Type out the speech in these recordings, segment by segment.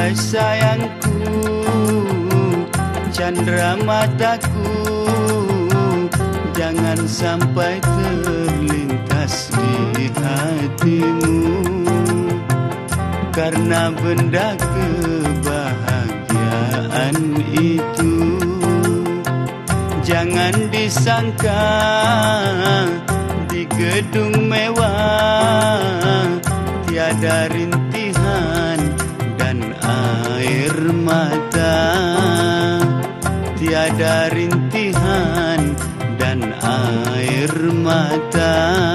Wahai sayangku Chandra mataku Jangan sampai terlintas di hatimu. Karena benda kebahagiaan itu Jangan disangka di gedung mewah Tiada rintihan air mata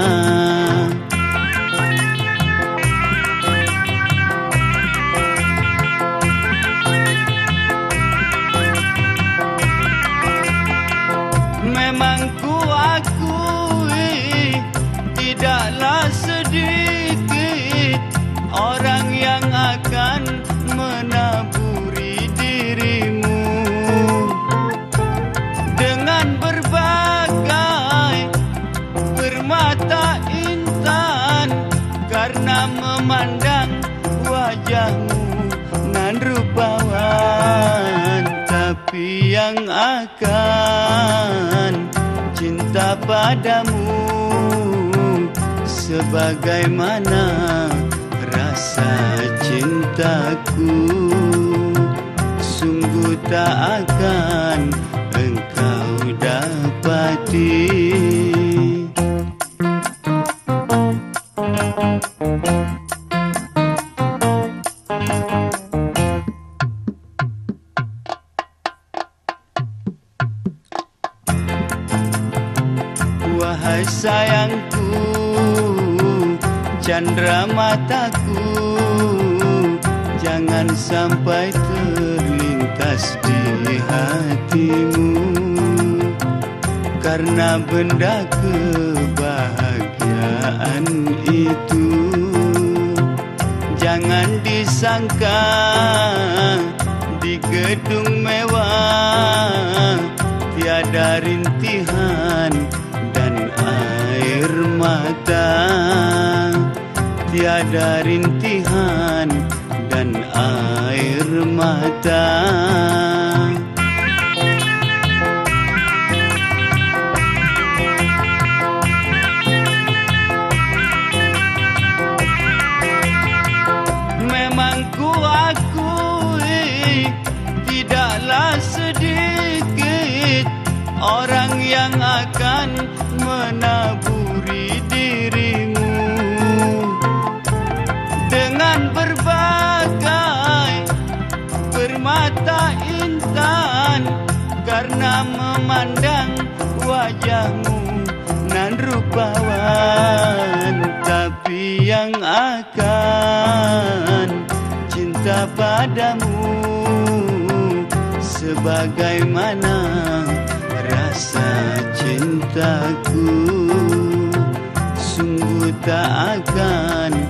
Karena memandang wajahmu nan rupawan Tapi yang akan cinta padamu Sebagaimana rasa cintaku. Sungguh tak akan engkau dapati sayangku Chandra mataku. Jangan sampai terlintas di hatimu. Karena benda kebahagiaan itu Jangan disangka di gedung mewah. Tiada rintihan Tiada rintihan dan air mata. Memang ku akui Tidaklah sedikit Orang yang akan menaburi permata intan Karena memandang wajahmu nan rupawan. Tapi yang akan cinta padamu Sebagaimana rasa cintaku Sungguh tak akan